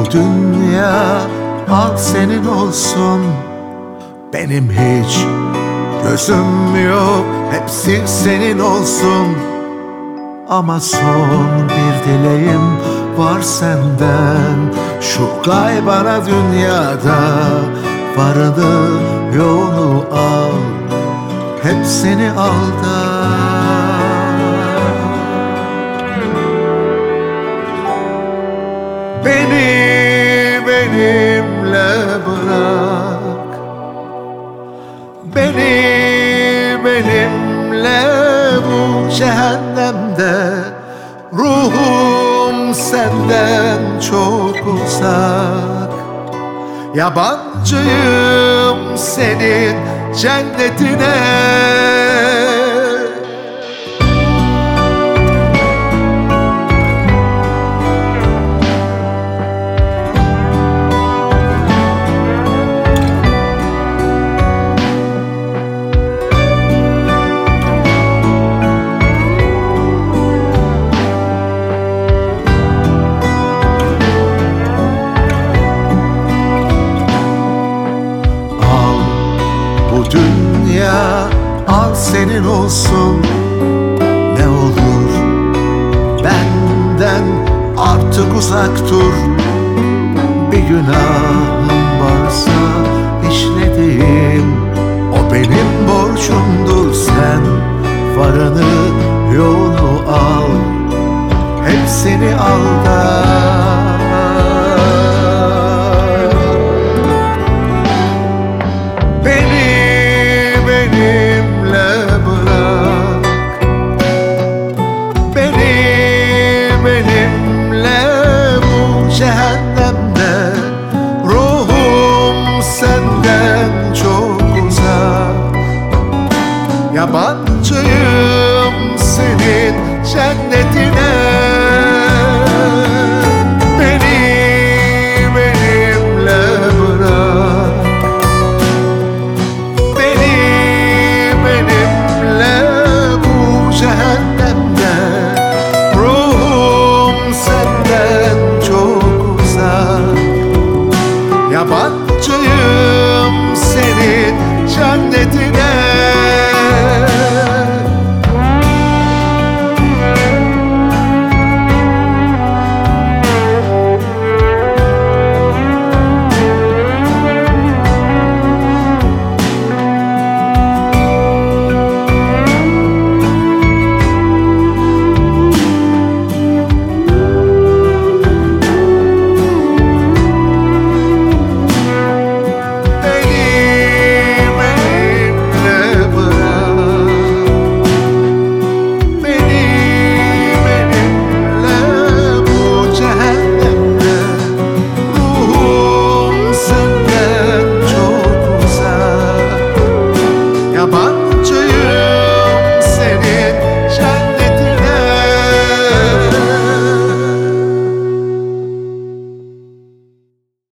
Bu dünya al senin olsun. Benim hiç gözüm yok Hepsi senin olsun. Ama son bir dileğim var senden. Şu kaybana dünyada Varını yoğunu al. Hep seni aldan benimle bırak. Beni benimle bu cehennemde Ruhum senden çok uzak. Yabancıyım senin cennetine dünya al senin olsun. Ne olur benden artık uzak dur. Bir günahım varsa işlediğim O benim borcumdur. Sen Varını yoğunu al. Hepsini al da Yabancıyım senin cennetine. Beni benimle bırak. Beni benimle bu cehennemde. Ruhum senden çok uzak. Yabancıyım senin cennetine.